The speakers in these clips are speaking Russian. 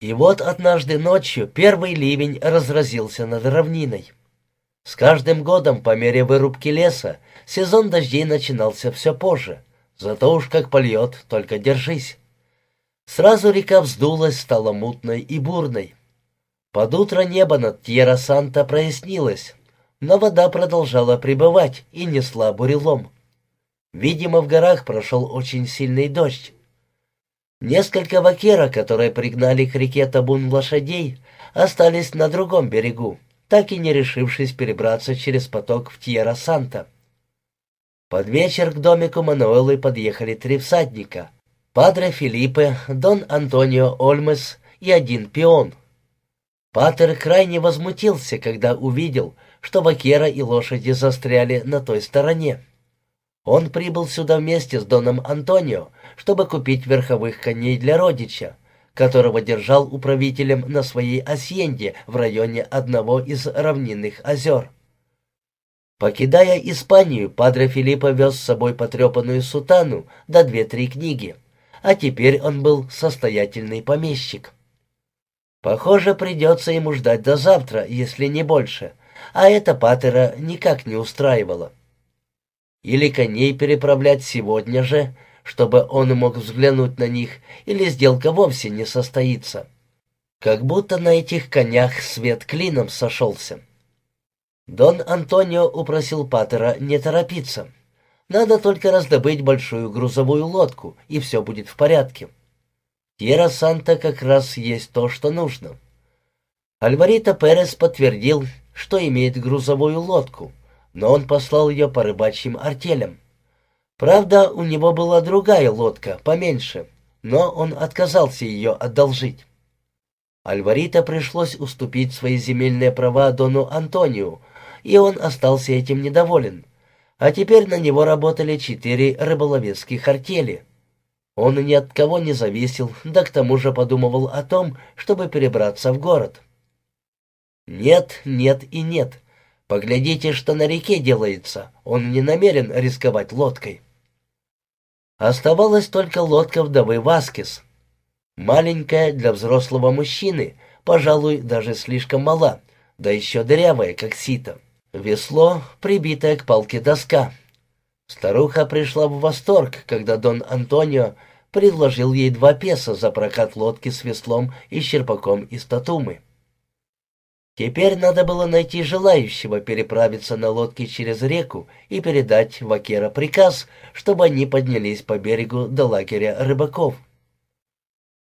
И вот однажды ночью первый ливень разразился над равниной. С каждым годом, по мере вырубки леса, сезон дождей начинался все позже. Зато уж как польет, только держись. Сразу река вздулась, стала мутной и бурной. Под утро небо над Тьерра-Санта прояснилось, но вода продолжала пребывать и несла бурелом. Видимо, в горах прошел очень сильный дождь. Несколько вакера, которые пригнали к реке табун лошадей, остались на другом берегу, так и не решившись перебраться через поток в Тьерра-Санта. Под вечер к домику Мануэлы подъехали три всадника — Падре Филиппе, Дон Антонио Ольмес и один пион. Патер крайне возмутился, когда увидел, что Вакера и лошади застряли на той стороне. Он прибыл сюда вместе с Доном Антонио, чтобы купить верховых коней для родича, которого держал управителем на своей асьенде в районе одного из равнинных озер. Покидая Испанию, Падре Филиппо вез с собой потрепанную сутану да две-три книги, а теперь он был состоятельный помещик. Похоже, придется ему ждать до завтра, если не больше, а это Патера никак не устраивало. Или коней переправлять сегодня же, чтобы он мог взглянуть на них, или сделка вовсе не состоится. Как будто на этих конях свет клином сошелся. Дон Антонио упросил Патера не торопиться. Надо только раздобыть большую грузовую лодку, и все будет в порядке. Тьера Санта как раз есть то, что нужно. Альварита Перес подтвердил, что имеет грузовую лодку, но он послал ее по рыбачьим артелям. Правда, у него была другая лодка, поменьше, но он отказался ее одолжить. Альварита пришлось уступить свои земельные права Дону Антонию, и он остался этим недоволен. А теперь на него работали четыре рыболовецких артели. Он ни от кого не зависел, да к тому же подумывал о том, чтобы перебраться в город. Нет, нет и нет. Поглядите, что на реке делается. Он не намерен рисковать лодкой. Оставалась только лодка вдовы Васкис. Маленькая для взрослого мужчины, пожалуй, даже слишком мала, да еще дырявая, как сито. Весло, прибитое к палке доска. Старуха пришла в восторг, когда Дон Антонио предложил ей два песо за прокат лодки с веслом и черпаком из татумы. Теперь надо было найти желающего переправиться на лодке через реку и передать Вакера приказ, чтобы они поднялись по берегу до лагеря рыбаков.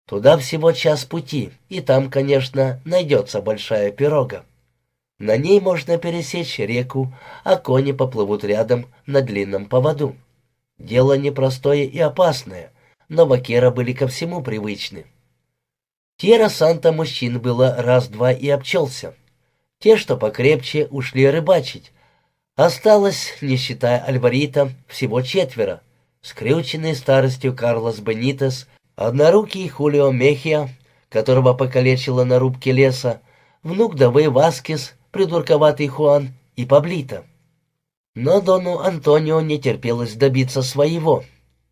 Туда всего час пути, и там, конечно, найдется большая пирога. На ней можно пересечь реку, а кони поплывут рядом на длинном поводу. Дело непростое и опасное, но Вакера были ко всему привычны. Тьера Санта мужчин было раз-два и обчелся. Те, что покрепче, ушли рыбачить. Осталось, не считая Альварита, всего четверо. Скрюченный старостью Карлос Бенитес, однорукий Хулио Мехия, которого покалечило на рубке леса, внук Давы Васкес, придурковатый Хуан и Паблита. Но Дону Антонио не терпелось добиться своего,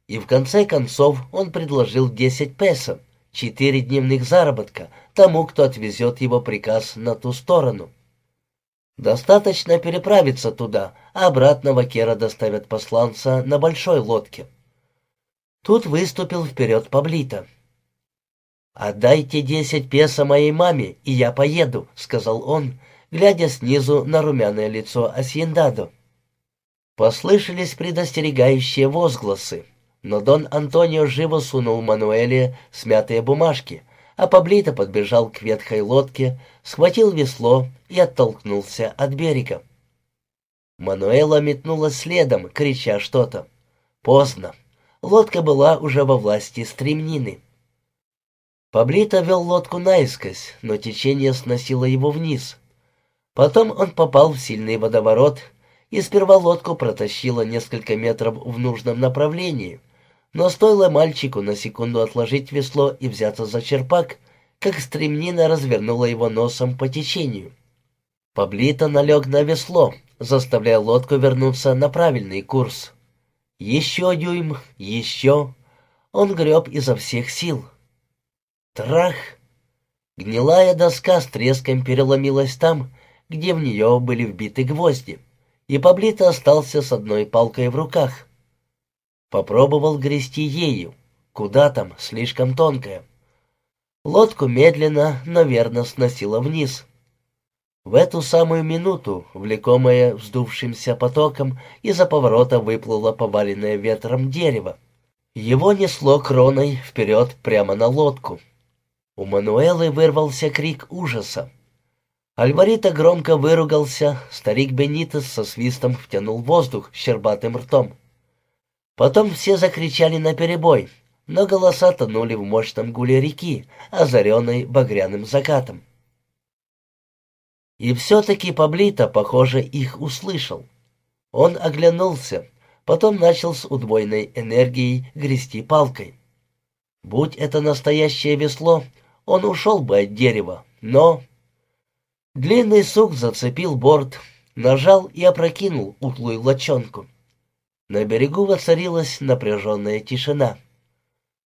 и в конце концов он предложил десять песо, четыре дневных заработка, тому, кто отвезет его приказ на ту сторону. Достаточно переправиться туда, а обратно Вакера доставят посланца на большой лодке. Тут выступил вперед Паблита. «Отдайте десять песо моей маме, и я поеду», — сказал он, глядя снизу на румяное лицо Асьендадо. Послышались предостерегающие возгласы, но Дон Антонио живо сунул Мануэле смятые бумажки — а Паблито подбежал к ветхой лодке, схватил весло и оттолкнулся от берега. Мануэла метнулась следом, крича что-то. Поздно. Лодка была уже во власти стремнины. Паблито вел лодку наискось, но течение сносило его вниз. Потом он попал в сильный водоворот, и сперва лодку протащило несколько метров в нужном направлении — но стоило мальчику на секунду отложить весло и взяться за черпак, как стремнина развернула его носом по течению. Паблито налег на весло, заставляя лодку вернуться на правильный курс. Еще дюйм, еще. Он греб изо всех сил. Трах! Гнилая доска с треском переломилась там, где в нее были вбиты гвозди, и Паблито остался с одной палкой в руках. Попробовал грести ею. Куда там, слишком тонкая. Лодку медленно, но верно сносило вниз. В эту самую минуту, влекомая вздувшимся потоком, из-за поворота выплыло поваленное ветром дерево. Его несло кроной вперед прямо на лодку. У Мануэлы вырвался крик ужаса. Альварита громко выругался, старик Бенитес со свистом втянул воздух щербатым ртом. Потом все закричали наперебой, но голоса тонули в мощном гуле реки, озаренной багряным закатом. И все-таки Паблито, похоже, их услышал. Он оглянулся, потом начал с удвоенной энергией грести палкой. Будь это настоящее весло, он ушел бы от дерева, но... Длинный сук зацепил борт, нажал и опрокинул утлую лочонку. На берегу воцарилась напряженная тишина.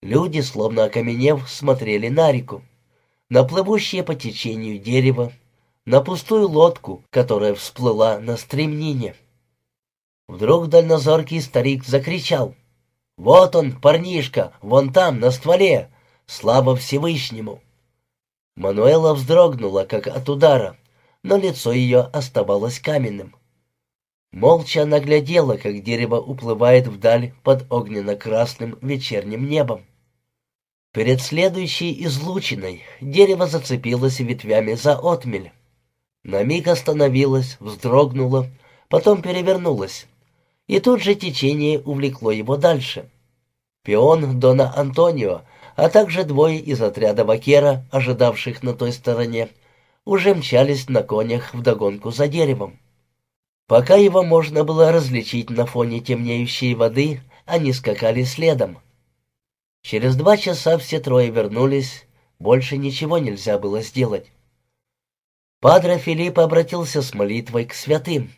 Люди, словно окаменев, смотрели на реку, на плывущее по течению дерево, на пустую лодку, которая всплыла на стремнине. Вдруг дальнозоркий старик закричал. «Вот он, парнишка, вон там, на стволе! Слава Всевышнему!» Мануэла вздрогнула, как от удара, но лицо ее оставалось каменным. Молча она глядела, как дерево уплывает вдаль под огненно-красным вечерним небом. Перед следующей излучиной дерево зацепилось ветвями за отмель. На миг остановилось, вздрогнуло, потом перевернулось, и тут же течение увлекло его дальше. Пион Дона Антонио, а также двое из отряда Вакера, ожидавших на той стороне, уже мчались на конях вдогонку за деревом. Пока его можно было различить на фоне темнеющей воды, они скакали следом. Через два часа все трое вернулись, больше ничего нельзя было сделать. Падре Филипп обратился с молитвой к святым,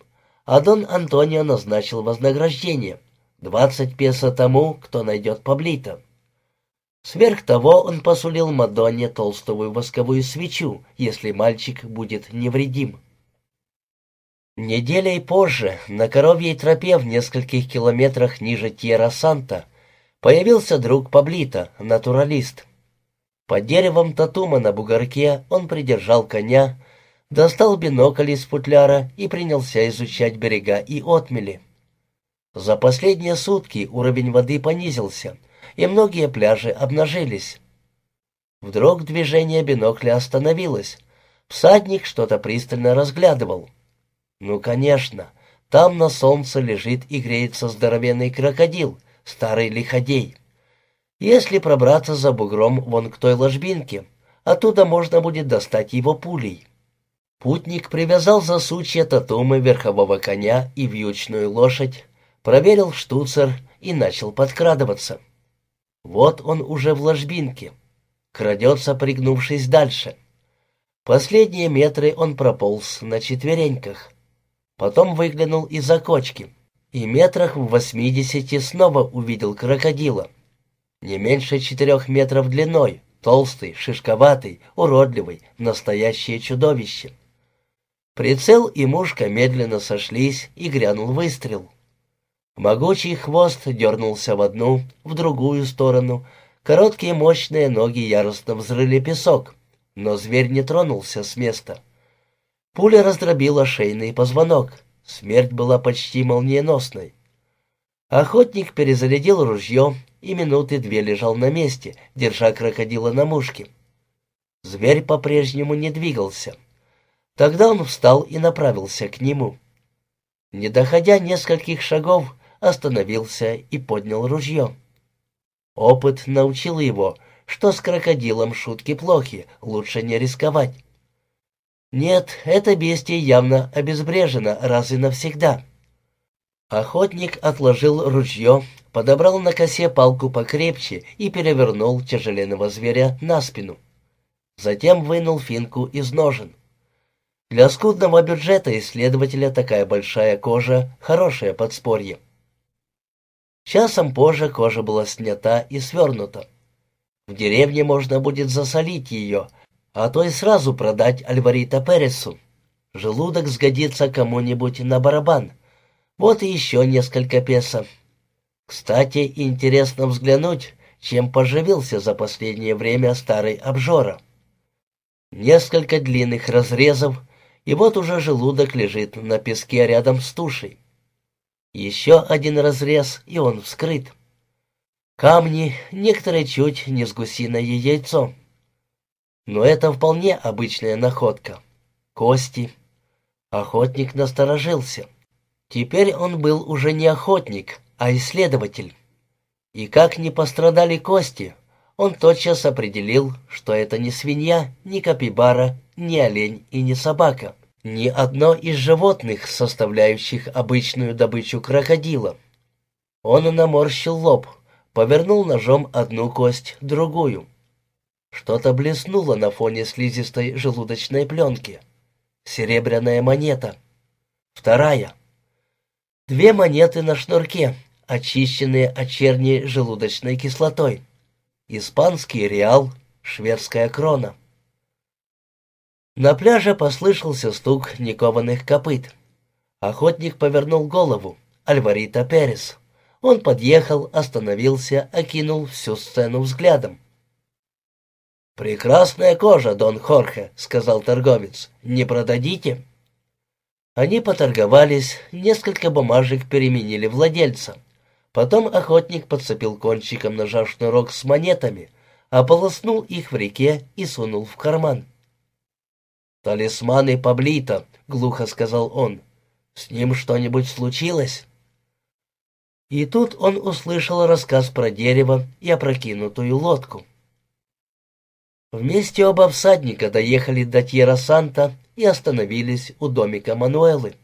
а Дон Антонио назначил вознаграждение — двадцать песо тому, кто найдет Паблита. Сверх того он посулил Мадонне толстую восковую свечу, если мальчик будет невредим. Неделей позже на коровьей тропе в нескольких километрах ниже Тьерра-Санта появился друг Паблита, натуралист. Под деревом Татума на бугорке он придержал коня, достал бинокль из футляра и принялся изучать берега и отмели. За последние сутки уровень воды понизился, и многие пляжи обнажились. Вдруг движение бинокля остановилось. Всадник что-то пристально разглядывал. Ну, конечно, там на солнце лежит и греется здоровенный крокодил, старый лиходей. Если пробраться за бугром вон к той ложбинке, оттуда можно будет достать его пулей. Путник привязал за сучья татумы верхового коня и вьючную лошадь, проверил штуцер и начал подкрадываться. Вот он уже в ложбинке. Крадется, пригнувшись дальше. Последние метры он прополз на четвереньках. Потом выглянул из-за кочки и метрах в восьмидесяти снова увидел крокодила. Не меньше четырех метров длиной, толстый, шишковатый, уродливый, настоящее чудовище. Прицел и мушка медленно сошлись, и грянул выстрел. Могучий хвост дернулся в одну, в другую сторону, короткие мощные ноги яростно взрыли песок, но зверь не тронулся с места. Пуля раздробила шейный позвонок. Смерть была почти молниеносной. Охотник перезарядил ружье и минуты две лежал на месте, держа крокодила на мушке. Зверь по-прежнему не двигался. Тогда он встал и направился к нему. Не доходя нескольких шагов, остановился и поднял ружье. Опыт научил его, что с крокодилом шутки плохи, лучше не рисковать. Нет, это бестие явно обезбрежено раз и навсегда. Охотник отложил ружье, подобрал на косе палку покрепче и перевернул тяжеленного зверя на спину. Затем вынул финку из ножен. Для скудного бюджета исследователя такая большая кожа — хорошее подспорье. Часом позже кожа была снята и свернута. В деревне можно будет засолить ее, а то и сразу продать Альварита Пересу. Желудок сгодится кому-нибудь на барабан. Вот и еще несколько песо. Кстати, интересно взглянуть, чем поживился за последнее время старый обжора. Несколько длинных разрезов, и вот уже желудок лежит на песке рядом с тушей. Еще один разрез, и он вскрыт. Камни, некоторые чуть не с гусиное яйцо. Но это вполне обычная находка. Кости. Охотник насторожился. Теперь он был уже не охотник, а исследователь. И как не пострадали кости, он тотчас определил, что это не свинья, не капибара, не олень и не собака. Ни одно из животных, составляющих обычную добычу крокодила. Он наморщил лоб, повернул ножом одну кость, другую. Что-то блеснуло на фоне слизистой желудочной пленки. Серебряная монета. Вторая. Две монеты на шнурке, очищенные от черни желудочной кислотой. Испанский реал, шведская крона. На пляже послышался стук никованных копыт. Охотник повернул голову. Альварита Перес. Он подъехал, остановился, окинул всю сцену взглядом. «Прекрасная кожа, Дон Хорхе», — сказал торговец. «Не продадите?» Они поторговались, несколько бумажек переменили владельца. Потом охотник подцепил кончиком ножа шнурок с монетами, ополоснул их в реке и сунул в карман. «Талисманы Паблита», — глухо сказал он. «С ним что-нибудь случилось?» И тут он услышал рассказ про дерево и опрокинутую лодку. Вместе оба всадника доехали до Тьера-Санта и остановились у домика Мануэлы.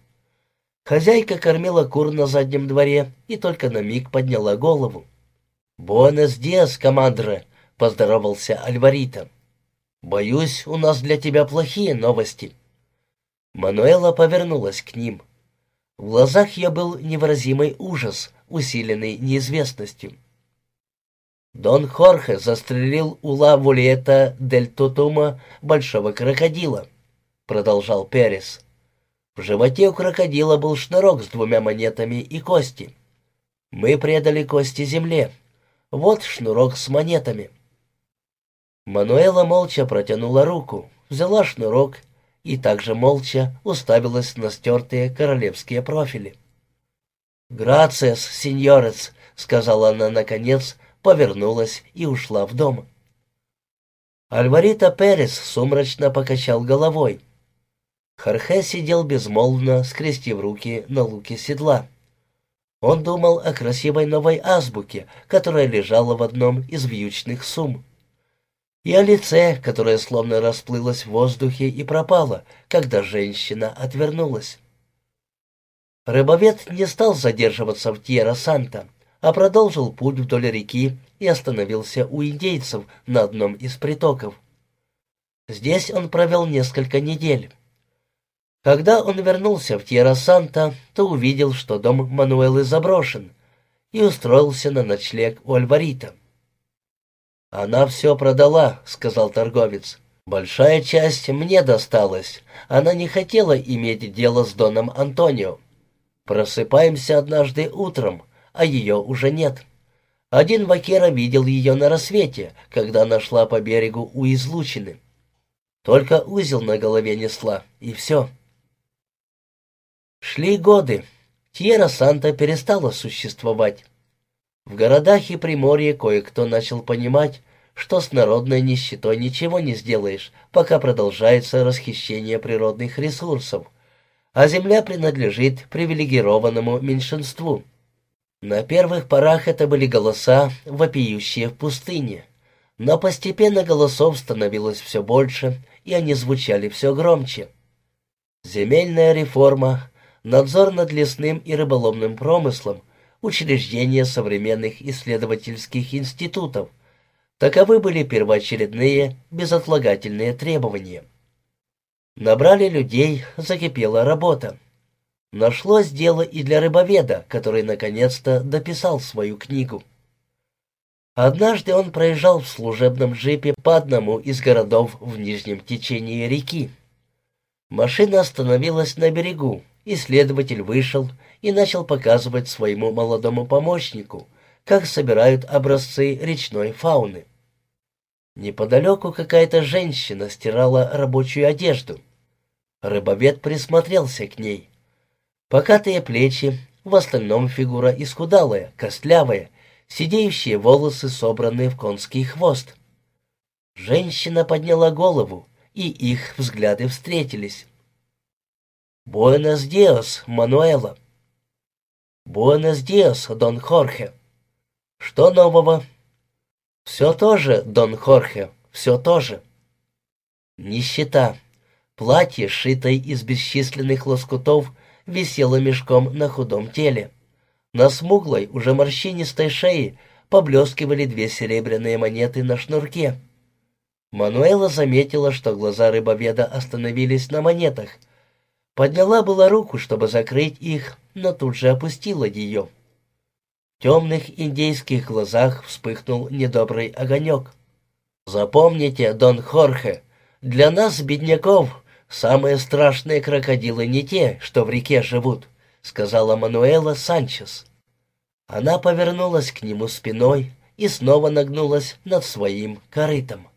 Хозяйка кормила кур на заднем дворе и только на миг подняла голову. «Буэнос диас, командре!» — поздоровался Альварита. «Боюсь, у нас для тебя плохие новости». Мануэла повернулась к ним. В глазах ее был невыразимый ужас, усиленный неизвестностью. Дон Хорхе застрелил у Ла Вулиета дель Тутума большого крокодила, продолжал Перес. В животе у крокодила был шнурок с двумя монетами и кости. Мы предали кости земле. Вот шнурок с монетами. Мануэла молча протянула руку, взяла шнурок и также молча уставилась на стертые королевские профили. «Грациас, сеньорец», — сказала она наконец, повернулась и ушла в дом. Альварита Перес сумрачно покачал головой. Хархе сидел безмолвно, скрестив руки на луке седла. Он думал о красивой новой азбуке, которая лежала в одном из вьючных сумм, и о лице, которое словно расплылось в воздухе и пропало, когда женщина отвернулась. Рыбовед не стал задерживаться в Тьерра-Санта а продолжил путь вдоль реки и остановился у индейцев на одном из притоков. Здесь он провел несколько недель. Когда он вернулся в Тьерра-Санта, то увидел, что дом Мануэлы заброшен, и устроился на ночлег у Альварита. «Она все продала», — сказал торговец. «Большая часть мне досталась. Она не хотела иметь дело с Доном Антонио. Просыпаемся однажды утром, а ее уже нет. Один вакера видел ее на рассвете, когда она шла по берегу у излучины. Только узел на голове несла, и все. Шли годы. Тьера Санта перестала существовать. В городах и Приморье кое-кто начал понимать, что с народной нищетой ничего не сделаешь, пока продолжается расхищение природных ресурсов, а земля принадлежит привилегированному меньшинству. На первых порах это были голоса, вопиющие в пустыне. Но постепенно голосов становилось все больше, и они звучали все громче. Земельная реформа, надзор над лесным и рыболовным промыслом, учреждение современных исследовательских институтов — таковы были первоочередные, безотлагательные требования. Набрали людей, закипела работа. Нашлось дело и для рыбоведа, который наконец-то дописал свою книгу. Однажды он проезжал в служебном джипе по одному из городов в нижнем течении реки. Машина остановилась на берегу, и следователь вышел и начал показывать своему молодому помощнику, как собирают образцы речной фауны. Неподалеку какая-то женщина стирала рабочую одежду. Рыбовед присмотрелся к ней. Покатые плечи, в остальном фигура исхудалая, костлявая, сидеющие волосы, собранные в конский хвост. Женщина подняла голову, и их взгляды встретились. «Буэнос диос, Мануэла!» «Буэнос диос, Дон Хорхе!» «Что нового?» «Все то же, Дон Хорхе, все то же!» Нищета. Платье, сшитое из бесчисленных лоскутов, висело мешком на худом теле. На смуглой, уже морщинистой шее поблескивали две серебряные монеты на шнурке. Мануэла заметила, что глаза рыбоведа остановились на монетах. Подняла была руку, чтобы закрыть их, но тут же опустила ее. В темных индейских глазах вспыхнул недобрый огонек. «Запомните, Дон Хорхе, для нас, бедняков, самые страшные крокодилы не те, что в реке живут. — сказала Мануэла Санчес. Она повернулась к нему спиной и снова нагнулась над своим корытом.